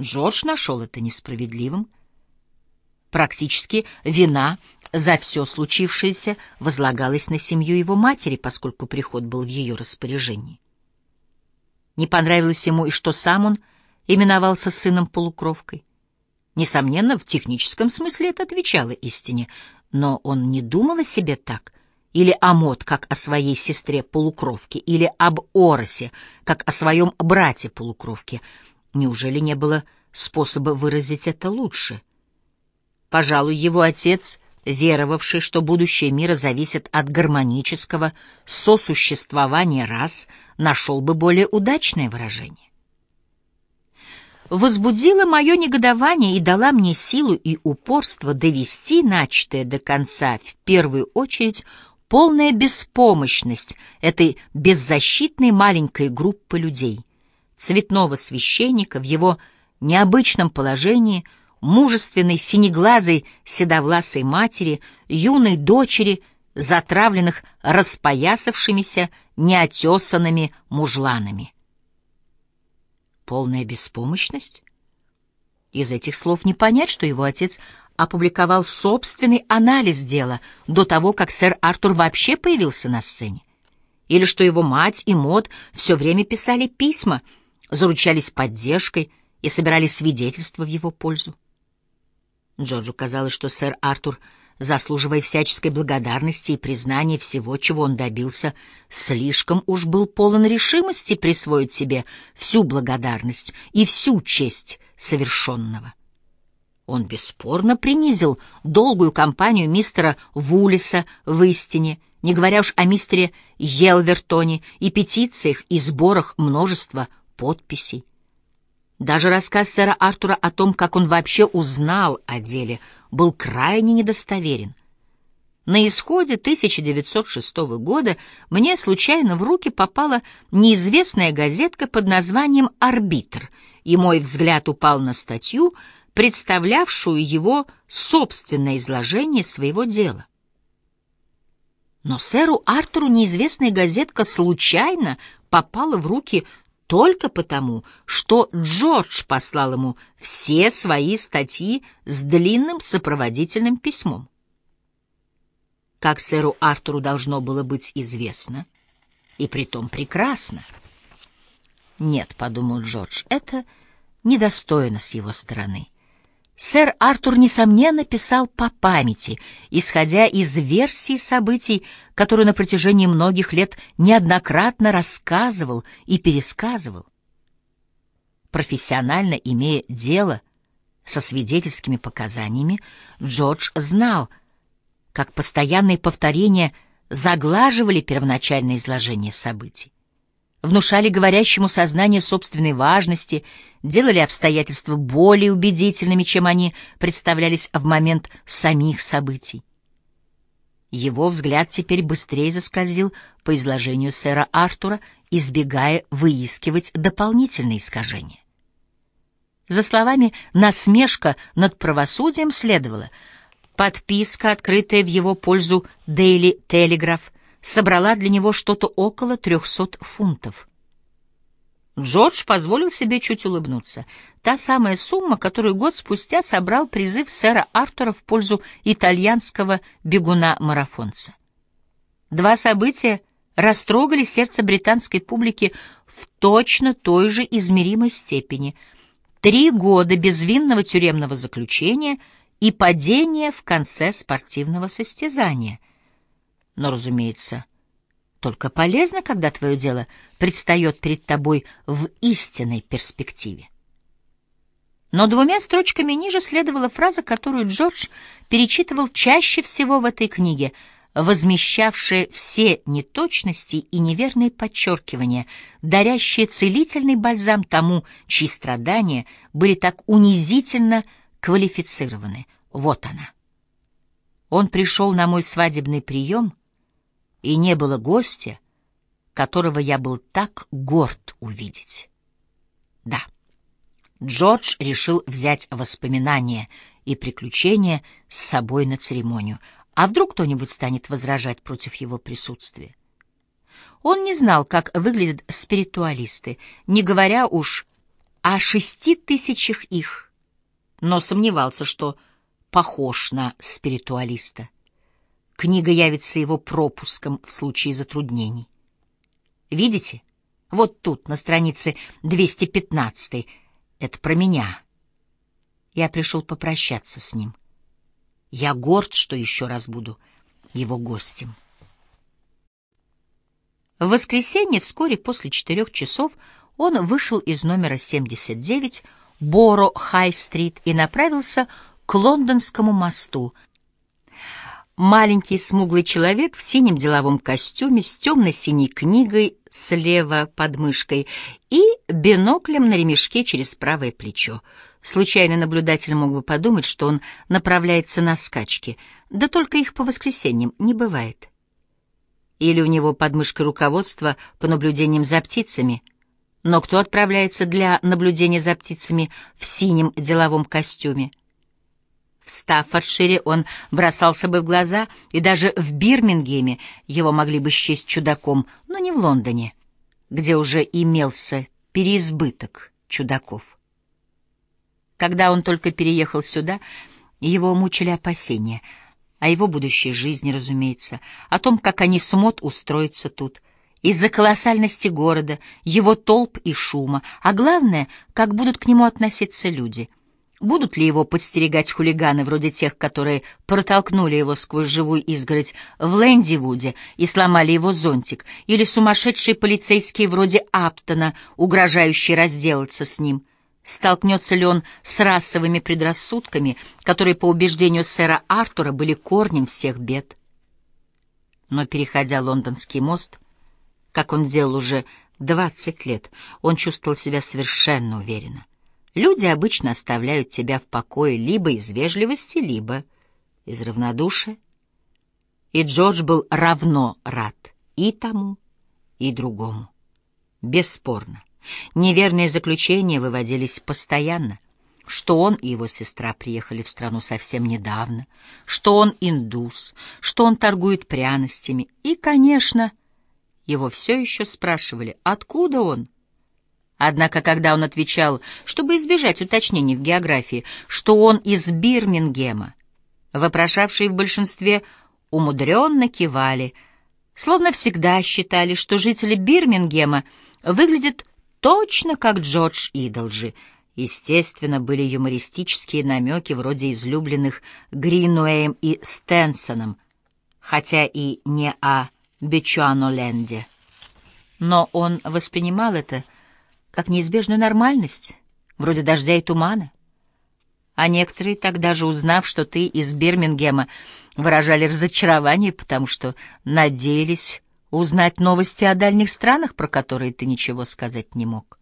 Джордж нашел это несправедливым. Практически вина за все случившееся возлагалась на семью его матери, поскольку приход был в ее распоряжении. Не понравилось ему и что сам он именовался сыном-полукровкой. Несомненно, в техническом смысле это отвечало истине, но он не думал о себе так, или о Мот, как о своей сестре-полукровке, или об Оросе, как о своем брате-полукровке. Неужели не было способа выразить это лучше? Пожалуй, его отец, веровавший, что будущее мира зависит от гармонического сосуществования рас, нашел бы более удачное выражение возбудила мое негодование и дала мне силу и упорство довести начатое до конца, в первую очередь полная беспомощность этой беззащитной маленькой группы людей, цветного священника в его необычном положении, мужественной синеглазой седовласой матери, юной дочери, затравленных распоясавшимися неотесанными мужланами. Полная беспомощность? Из этих слов не понять, что его отец опубликовал собственный анализ дела до того, как сэр Артур вообще появился на сцене. Или что его мать и Мод все время писали письма, заручались поддержкой и собирали свидетельства в его пользу. Джорджу казалось, что сэр Артур — заслуживая всяческой благодарности и признания всего, чего он добился, слишком уж был полон решимости присвоить себе всю благодарность и всю честь совершенного. Он бесспорно принизил долгую компанию мистера Вулиса в истине, не говоря уж о мистере Елвертоне и петициях и сборах множества подписей. Даже рассказ сэра Артура о том, как он вообще узнал о деле, был крайне недостоверен. На исходе 1906 года мне случайно в руки попала неизвестная газетка под названием «Арбитр», и мой взгляд упал на статью, представлявшую его собственное изложение своего дела. Но сэру Артуру неизвестная газетка случайно попала в руки только потому, что Джордж послал ему все свои статьи с длинным сопроводительным письмом. Как сэру Артуру должно было быть известно, и притом прекрасно. «Нет», — подумал Джордж, — «это недостойно с его стороны». Сэр Артур, несомненно, писал по памяти, исходя из версии событий, которую на протяжении многих лет неоднократно рассказывал и пересказывал. Профессионально имея дело со свидетельскими показаниями, Джордж знал, как постоянные повторения заглаживали первоначальное изложение событий внушали говорящему сознание собственной важности, делали обстоятельства более убедительными, чем они представлялись в момент самих событий. Его взгляд теперь быстрее заскользил по изложению сэра Артура, избегая выискивать дополнительные искажения. За словами «насмешка над правосудием» следовало подписка, открытая в его пользу «Дейли Телеграф», собрала для него что-то около трехсот фунтов. Джордж позволил себе чуть улыбнуться. Та самая сумма, которую год спустя собрал призыв сэра Артура в пользу итальянского бегуна-марафонца. Два события растрогали сердце британской публики в точно той же измеримой степени. Три года безвинного тюремного заключения и падение в конце спортивного состязания — но, разумеется, только полезно, когда твое дело предстает перед тобой в истинной перспективе. Но двумя строчками ниже следовала фраза, которую Джордж перечитывал чаще всего в этой книге, возмещавшая все неточности и неверные подчеркивания, дарящие целительный бальзам тому, чьи страдания были так унизительно квалифицированы. Вот она. Он пришел на мой свадебный прием — и не было гостя, которого я был так горд увидеть. Да, Джордж решил взять воспоминания и приключения с собой на церемонию. А вдруг кто-нибудь станет возражать против его присутствия? Он не знал, как выглядят спиритуалисты, не говоря уж о шести тысячах их, но сомневался, что похож на спиритуалиста. Книга явится его пропуском в случае затруднений. Видите? Вот тут, на странице 215. Это про меня. Я пришел попрощаться с ним. Я горд, что еще раз буду его гостем. В воскресенье, вскоре после четырех часов, он вышел из номера 79 Боро-Хай-стрит и направился к Лондонскому мосту. Маленький смуглый человек в синем деловом костюме с темно-синей книгой слева под мышкой и биноклем на ремешке через правое плечо. Случайный наблюдатель мог бы подумать, что он направляется на скачки, да только их по воскресеньям не бывает. Или у него под мышкой руководство по наблюдениям за птицами. Но кто отправляется для наблюдения за птицами в синем деловом костюме? В Стаффордшире он бросался бы в глаза, и даже в Бирмингеме его могли бы счесть чудаком, но не в Лондоне, где уже имелся переизбыток чудаков. Когда он только переехал сюда, его мучили опасения о его будущей жизни, разумеется, о том, как они смот устроиться тут, из-за колоссальности города, его толп и шума, а главное, как будут к нему относиться люди — Будут ли его подстерегать хулиганы, вроде тех, которые протолкнули его сквозь живую изгородь в Лэндивуде и сломали его зонтик, или сумасшедшие полицейские вроде Аптона, угрожающие разделаться с ним? Столкнется ли он с расовыми предрассудками, которые, по убеждению сэра Артура, были корнем всех бед? Но, переходя лондонский мост, как он делал уже двадцать лет, он чувствовал себя совершенно уверенно. Люди обычно оставляют тебя в покое либо из вежливости, либо из равнодушия. И Джордж был равно рад и тому, и другому. Бесспорно. Неверные заключения выводились постоянно, что он и его сестра приехали в страну совсем недавно, что он индус, что он торгует пряностями, и, конечно, его все еще спрашивали, откуда он. Однако, когда он отвечал, чтобы избежать уточнений в географии, что он из Бирмингема, вопрошавшие в большинстве умудренно кивали, словно всегда считали, что жители Бирмингема выглядят точно как Джордж Идолджи. Естественно, были юмористические намеки вроде излюбленных Гринуэем и Стенсоном, хотя и не о Бичуаноленде. Но он воспринимал это как неизбежную нормальность, вроде дождя и тумана. А некоторые, тогда же узнав, что ты из Бирмингема, выражали разочарование, потому что надеялись узнать новости о дальних странах, про которые ты ничего сказать не мог.